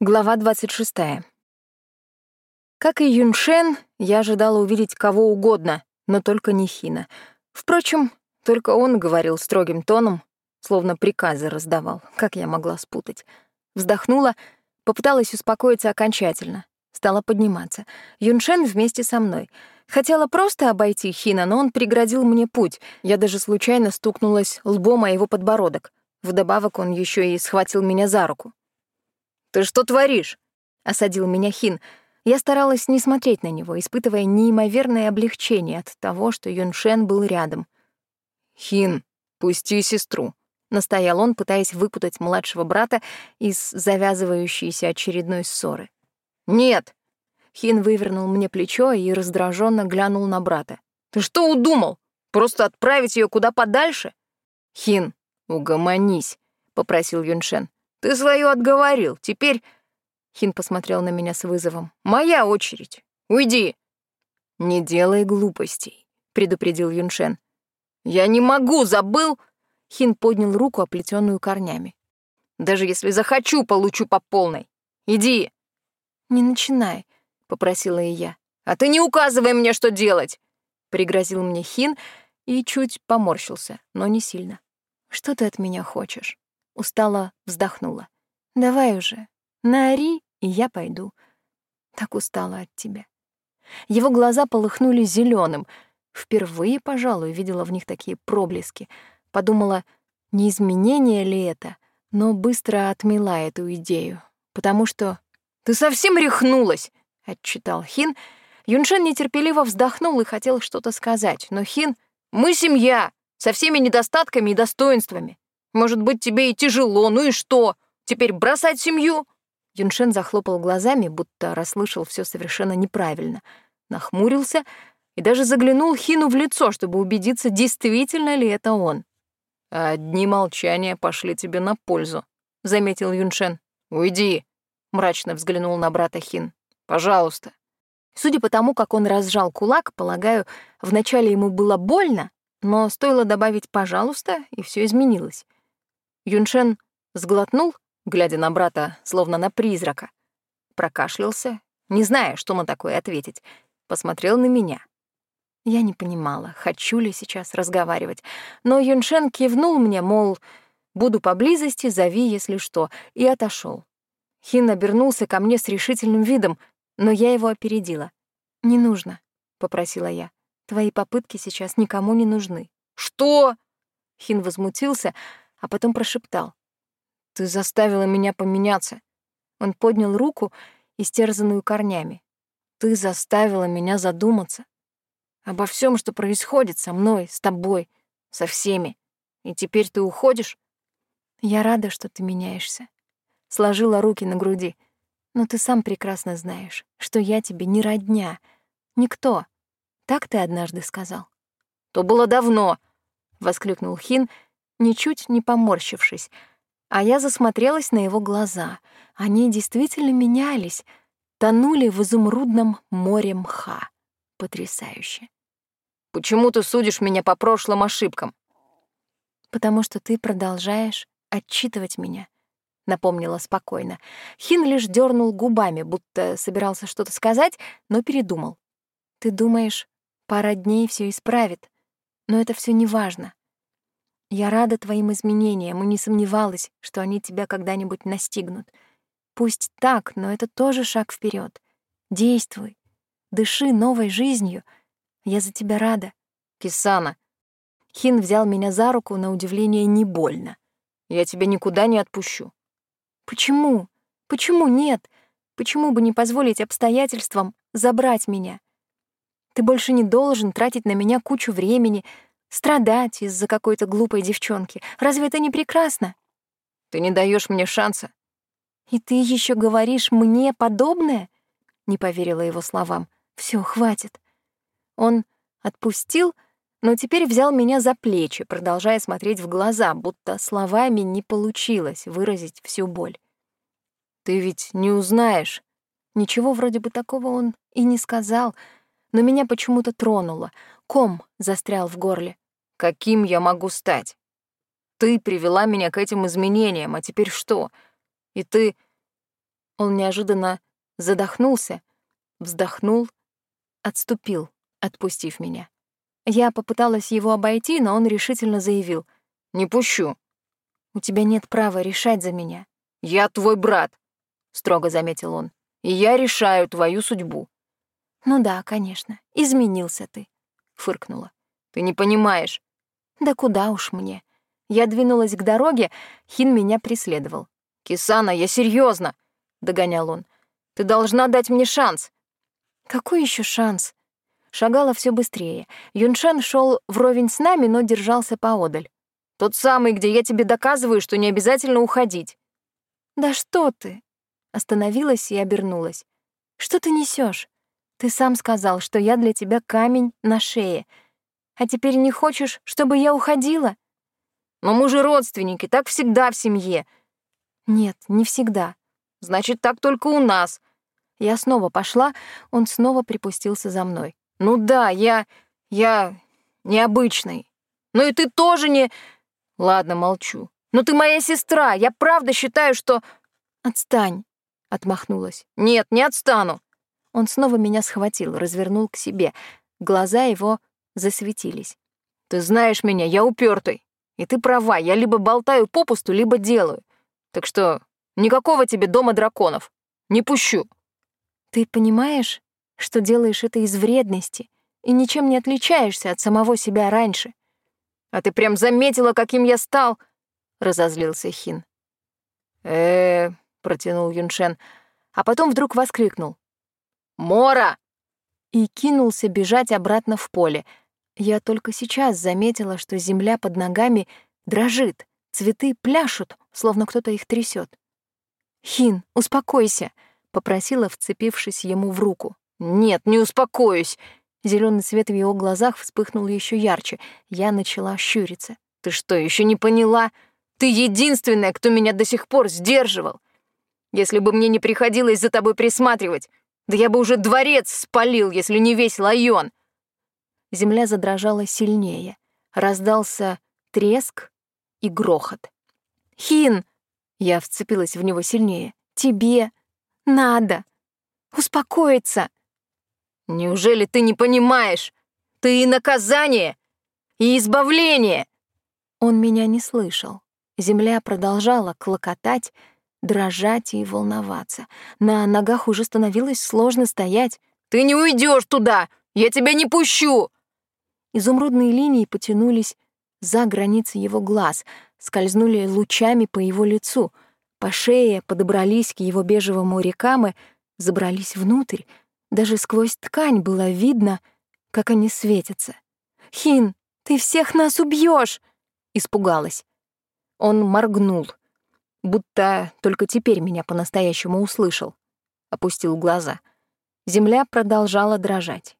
Глава 26. Как и Юншен, я ожидала увидеть кого угодно, но только не Хина. Впрочем, только он говорил строгим тоном, словно приказы раздавал. Как я могла спутать? Вздохнула, попыталась успокоиться окончательно. Стала подниматься. Юншен вместе со мной. Хотела просто обойти Хина, но он преградил мне путь. Я даже случайно стукнулась лбом о его подбородок. Вдобавок он еще и схватил меня за руку. «Ты что творишь?» — осадил меня Хин. Я старалась не смотреть на него, испытывая неимоверное облегчение от того, что Юншен был рядом. «Хин, пусти сестру», — настоял он, пытаясь выпутать младшего брата из завязывающейся очередной ссоры. «Нет!» Хин вывернул мне плечо и раздраженно глянул на брата. «Ты что удумал? Просто отправить ее куда подальше?» «Хин, угомонись», — попросил Юншен. Ты свою отговорил. Теперь...» Хин посмотрел на меня с вызовом. «Моя очередь. Уйди!» «Не делай глупостей», — предупредил Юншен. «Я не могу, забыл!» Хин поднял руку, оплетенную корнями. «Даже если захочу, получу по полной. Иди!» «Не начинай», — попросила и я. «А ты не указывай мне, что делать!» — пригрозил мне Хин и чуть поморщился, но не сильно. «Что ты от меня хочешь?» Устала вздохнула. «Давай уже, наори, и я пойду. Так устала от тебя». Его глаза полыхнули зеленым. Впервые, пожалуй, видела в них такие проблески. Подумала, не изменение ли это, но быстро отмела эту идею, потому что... «Ты совсем рехнулась!» — отчитал Хин. Юншен нетерпеливо вздохнул и хотел что-то сказать, но Хин... «Мы семья, со всеми недостатками и достоинствами. Может быть, тебе и тяжело, ну и что? Теперь бросать семью?» Юншен захлопал глазами, будто расслышал все совершенно неправильно, нахмурился и даже заглянул Хину в лицо, чтобы убедиться, действительно ли это он. «Одни молчания пошли тебе на пользу», — заметил Юншен. «Уйди», — мрачно взглянул на брата Хин. «Пожалуйста». Судя по тому, как он разжал кулак, полагаю, вначале ему было больно, но стоило добавить «пожалуйста», и все изменилось. Юншен сглотнул, глядя на брата, словно на призрака. Прокашлялся, не зная, что на такое ответить. Посмотрел на меня. Я не понимала, хочу ли сейчас разговаривать, но Юншен кивнул мне, мол, буду поблизости, зови, если что, и отошел. Хин обернулся ко мне с решительным видом, но я его опередила. «Не нужно», — попросила я. «Твои попытки сейчас никому не нужны». «Что?» Хин возмутился, а потом прошептал. «Ты заставила меня поменяться». Он поднял руку, истерзанную корнями. «Ты заставила меня задуматься. Обо всем, что происходит со мной, с тобой, со всеми. И теперь ты уходишь?» «Я рада, что ты меняешься». Сложила руки на груди. «Но ты сам прекрасно знаешь, что я тебе не родня, никто. Так ты однажды сказал». «То было давно», — воскликнул Хин, — ничуть не поморщившись, а я засмотрелась на его глаза. Они действительно менялись, тонули в изумрудном море мха. Потрясающе. «Почему ты судишь меня по прошлым ошибкам?» «Потому что ты продолжаешь отчитывать меня», — напомнила спокойно. Хин лишь дернул губами, будто собирался что-то сказать, но передумал. «Ты думаешь, пара дней все исправит, но это все не важно. Я рада твоим изменениям и не сомневалась, что они тебя когда-нибудь настигнут. Пусть так, но это тоже шаг вперед. Действуй, дыши новой жизнью. Я за тебя рада. Кисана. Хин взял меня за руку, на удивление, не больно. Я тебя никуда не отпущу. Почему? Почему нет? Почему бы не позволить обстоятельствам забрать меня? Ты больше не должен тратить на меня кучу времени, Страдать из-за какой-то глупой девчонки. Разве это не прекрасно? Ты не даешь мне шанса. И ты еще говоришь мне подобное? Не поверила его словам. Все, хватит. Он отпустил, но теперь взял меня за плечи, продолжая смотреть в глаза, будто словами не получилось выразить всю боль. Ты ведь не узнаешь. Ничего вроде бы такого он и не сказал, но меня почему-то тронуло. Ком застрял в горле. Каким я могу стать? Ты привела меня к этим изменениям, а теперь что? И ты... Он неожиданно задохнулся, вздохнул, отступил, отпустив меня. Я попыталась его обойти, но он решительно заявил. «Не пущу». «У тебя нет права решать за меня». «Я твой брат», — строго заметил он. «И я решаю твою судьбу». «Ну да, конечно. Изменился ты», — фыркнула. «Ты не понимаешь». «Да куда уж мне». Я двинулась к дороге, Хин меня преследовал. «Кисана, я серьезно, догонял он. «Ты должна дать мне шанс». «Какой еще шанс?» Шагала все быстрее. Юншен шел вровень с нами, но держался поодаль. «Тот самый, где я тебе доказываю, что не обязательно уходить». «Да что ты?» Остановилась и обернулась. «Что ты несешь? Ты сам сказал, что я для тебя камень на шее. А теперь не хочешь, чтобы я уходила?» «Но мы же родственники, так всегда в семье». «Нет, не всегда». «Значит, так только у нас». Я снова пошла, он снова припустился за мной. «Ну да, я... я... необычный. Ну и ты тоже не...» «Ладно, молчу. Но ты моя сестра, я правда считаю, что...» «Отстань», — отмахнулась. «Нет, не отстану». Он снова меня схватил, развернул к себе. Глаза его засветились. «Ты знаешь меня, я упертый. И ты права, я либо болтаю попусту, либо делаю. Так что никакого тебе дома драконов. Не пущу». «Ты понимаешь, что делаешь это из вредности и ничем не отличаешься от самого себя раньше?» «А ты прям заметила, каким я стал?» — разозлился Хин. э протянул Юншен, а потом вдруг воскликнул. «Мора!» и кинулся бежать обратно в поле. Я только сейчас заметила, что земля под ногами дрожит, цветы пляшут, словно кто-то их трясет. «Хин, успокойся!» — попросила, вцепившись ему в руку. «Нет, не успокоюсь!» Зеленый свет в его глазах вспыхнул еще ярче. Я начала щуриться. «Ты что, еще не поняла? Ты единственная, кто меня до сих пор сдерживал. Если бы мне не приходилось за тобой присматривать, да я бы уже дворец спалил, если не весь лайон!» Земля задрожала сильнее. Раздался треск и грохот. «Хин!» — я вцепилась в него сильнее. «Тебе надо успокоиться!» «Неужели ты не понимаешь? Ты и наказание, и избавление!» Он меня не слышал. Земля продолжала клокотать, дрожать и волноваться. На ногах уже становилось сложно стоять. «Ты не уйдешь туда! Я тебя не пущу!» Изумрудные линии потянулись за границы его глаз, скользнули лучами по его лицу, по шее подобрались к его бежевому рекам забрались внутрь, даже сквозь ткань было видно, как они светятся. «Хин, ты всех нас убьешь! испугалась. Он моргнул, будто только теперь меня по-настоящему услышал. Опустил глаза. Земля продолжала дрожать.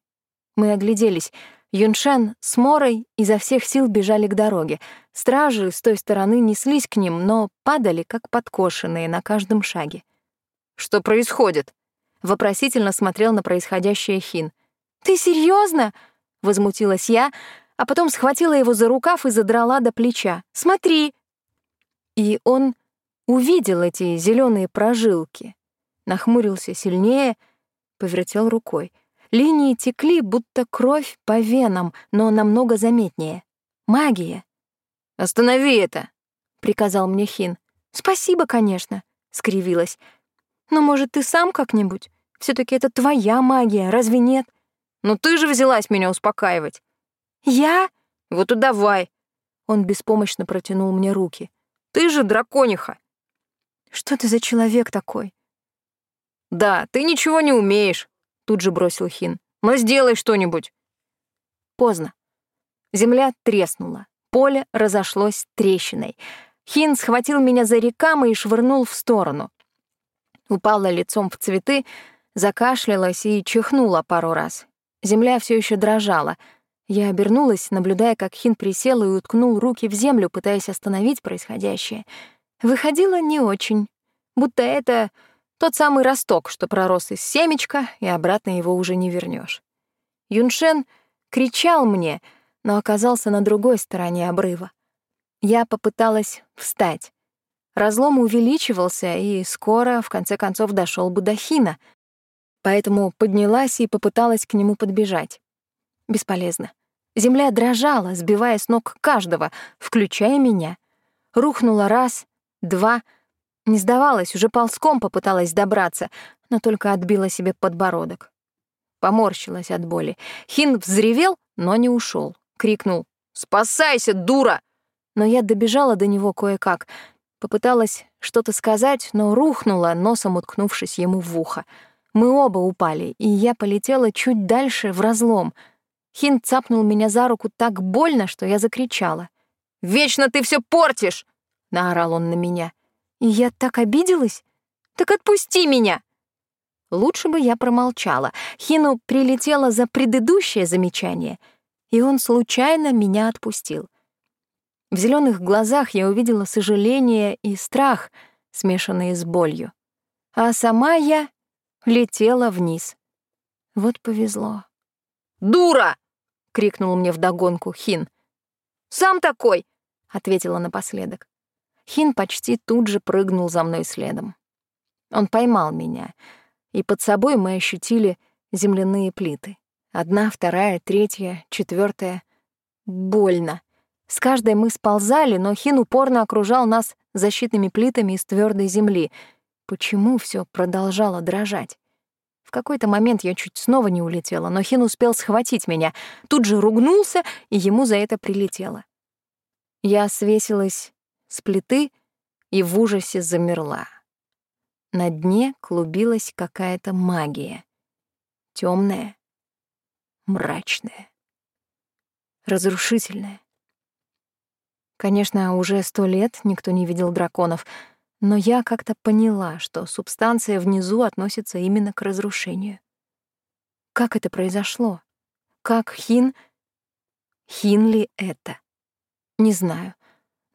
Мы огляделись. Юншен с Морой изо всех сил бежали к дороге. Стражи с той стороны неслись к ним, но падали, как подкошенные на каждом шаге. «Что происходит?» вопросительно смотрел на происходящее Хин. «Ты серьезно? возмутилась я, а потом схватила его за рукав и задрала до плеча. «Смотри!» И он увидел эти зеленые прожилки, нахмурился сильнее, повертел рукой. Линии текли, будто кровь по венам, но намного заметнее. Магия. «Останови это!» — приказал мне Хин. «Спасибо, конечно», — скривилась. Но, может, ты сам как-нибудь? все таки это твоя магия, разве нет? Ну ты же взялась меня успокаивать. Я? Вот и давай. Он беспомощно протянул мне руки. Ты же дракониха. Что ты за человек такой? Да, ты ничего не умеешь, тут же бросил Хин. Но сделай что-нибудь. Поздно. Земля треснула. Поле разошлось трещиной. Хин схватил меня за рекамы и швырнул в сторону упала лицом в цветы, закашлялась и чихнула пару раз. Земля все еще дрожала. Я обернулась, наблюдая, как Хин присел и уткнул руки в землю, пытаясь остановить происходящее. Выходило не очень, будто это тот самый росток, что пророс из семечка, и обратно его уже не вернешь. Юншен кричал мне, но оказался на другой стороне обрыва. Я попыталась встать. Разлом увеличивался и скоро, в конце концов, дошел бы до Хина. Поэтому поднялась и попыталась к нему подбежать. Бесполезно. Земля дрожала, сбивая с ног каждого, включая меня. Рухнула раз, два. Не сдавалась, уже ползком попыталась добраться, но только отбила себе подбородок. Поморщилась от боли. Хин взревел, но не ушел. Крикнул «Спасайся, дура!» Но я добежала до него кое-как. Попыталась что-то сказать, но рухнула, носом уткнувшись ему в ухо. Мы оба упали, и я полетела чуть дальше в разлом. Хин цапнул меня за руку так больно, что я закричала. «Вечно ты все портишь!» — наорал он на меня. И я так обиделась. «Так отпусти меня!» Лучше бы я промолчала. Хину прилетело за предыдущее замечание, и он случайно меня отпустил. В зеленых глазах я увидела сожаление и страх, смешанные с болью. А сама я летела вниз. Вот повезло. «Дура!» — крикнул мне вдогонку Хин. «Сам такой!» — ответила напоследок. Хин почти тут же прыгнул за мной следом. Он поймал меня — и под собой мы ощутили земляные плиты. Одна, вторая, третья, четвертая. Больно. С каждой мы сползали, но Хин упорно окружал нас защитными плитами из твердой земли. Почему все продолжало дрожать? В какой-то момент я чуть снова не улетела, но Хин успел схватить меня, тут же ругнулся, и ему за это прилетело. Я свесилась с плиты и в ужасе замерла. На дне клубилась какая-то магия. темная, мрачная, разрушительная. Конечно, уже сто лет никто не видел драконов, но я как-то поняла, что субстанция внизу относится именно к разрушению. Как это произошло? Как Хин... Хин ли это? Не знаю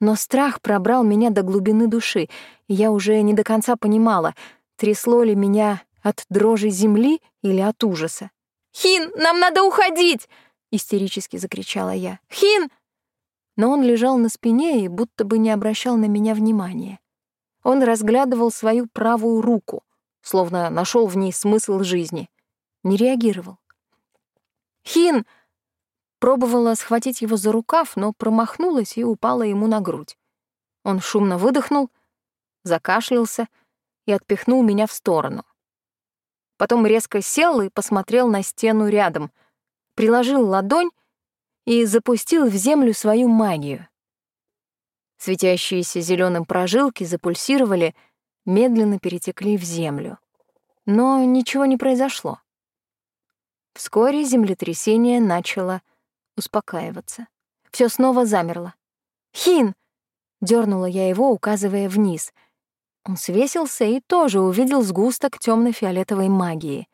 но страх пробрал меня до глубины души, и я уже не до конца понимала, трясло ли меня от дрожи земли или от ужаса. «Хин, нам надо уходить!» — истерически закричала я. «Хин!» Но он лежал на спине и будто бы не обращал на меня внимания. Он разглядывал свою правую руку, словно нашел в ней смысл жизни. Не реагировал. «Хин!» Пробовала схватить его за рукав, но промахнулась и упала ему на грудь. Он шумно выдохнул, закашлялся и отпихнул меня в сторону. Потом резко сел и посмотрел на стену рядом, приложил ладонь и запустил в землю свою магию. Светящиеся зеленым прожилки запульсировали, медленно перетекли в землю. Но ничего не произошло. Вскоре землетрясение начало успокаиваться. Все снова замерло. «Хин!» — дернула я его, указывая вниз. Он свесился и тоже увидел сгусток темно фиолетовой магии.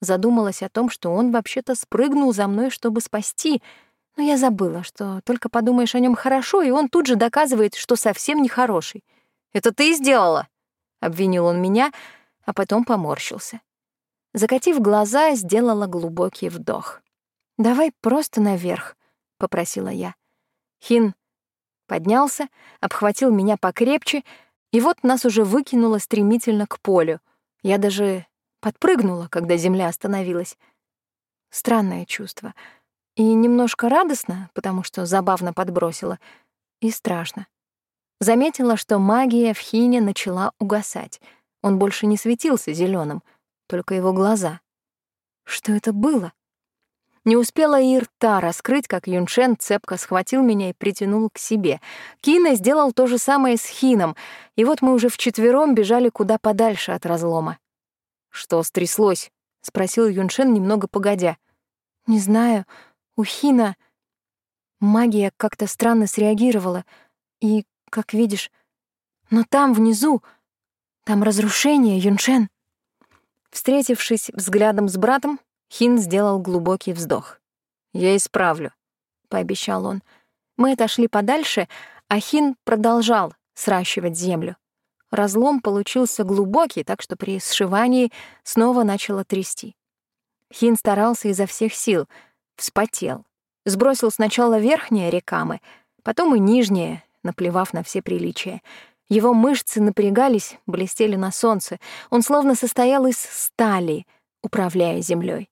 Задумалась о том, что он вообще-то спрыгнул за мной, чтобы спасти, но я забыла, что только подумаешь о нем хорошо, и он тут же доказывает, что совсем не хороший. «Это ты сделала!» — обвинил он меня, а потом поморщился. Закатив глаза, сделала глубокий вдох. «Давай просто наверх», — попросила я. Хин поднялся, обхватил меня покрепче, и вот нас уже выкинуло стремительно к полю. Я даже подпрыгнула, когда земля остановилась. Странное чувство. И немножко радостно, потому что забавно подбросила, и страшно. Заметила, что магия в Хине начала угасать. Он больше не светился зеленым, только его глаза. Что это было? Не успела и рта раскрыть, как Юншен цепко схватил меня и притянул к себе. Кина сделал то же самое с Хином, и вот мы уже вчетвером бежали куда подальше от разлома. «Что стряслось?» — спросил Юншен немного погодя. «Не знаю. У Хина магия как-то странно среагировала. И, как видишь, но там, внизу, там разрушение, Юншен». Встретившись взглядом с братом, Хин сделал глубокий вздох. «Я исправлю», — пообещал он. Мы отошли подальше, а Хин продолжал сращивать землю. Разлом получился глубокий, так что при сшивании снова начало трясти. Хин старался изо всех сил, вспотел. Сбросил сначала верхние рекамы, потом и нижние, наплевав на все приличия. Его мышцы напрягались, блестели на солнце. Он словно состоял из стали, управляя землей.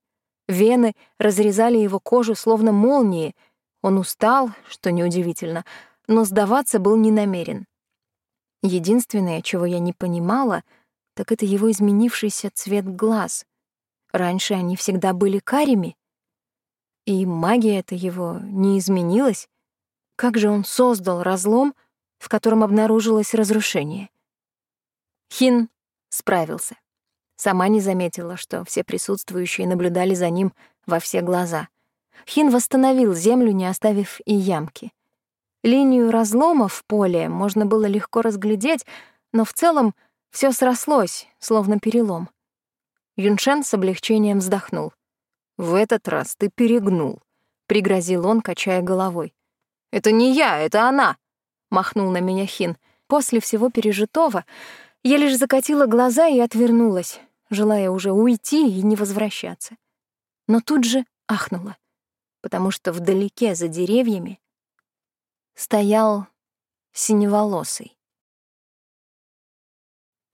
Вены разрезали его кожу, словно молнии. Он устал, что неудивительно, но сдаваться был не намерен. Единственное, чего я не понимала, так это его изменившийся цвет глаз. Раньше они всегда были карими. И магия эта его не изменилась. Как же он создал разлом, в котором обнаружилось разрушение? Хин справился. Сама не заметила, что все присутствующие наблюдали за ним во все глаза. Хин восстановил землю, не оставив и ямки. Линию разлома в поле можно было легко разглядеть, но в целом все срослось, словно перелом. Юншен с облегчением вздохнул. «В этот раз ты перегнул», — пригрозил он, качая головой. «Это не я, это она!» — махнул на меня Хин. После всего пережитого я лишь закатила глаза и отвернулась, желая уже уйти и не возвращаться. Но тут же ахнула, потому что вдалеке за деревьями стоял синеволосый.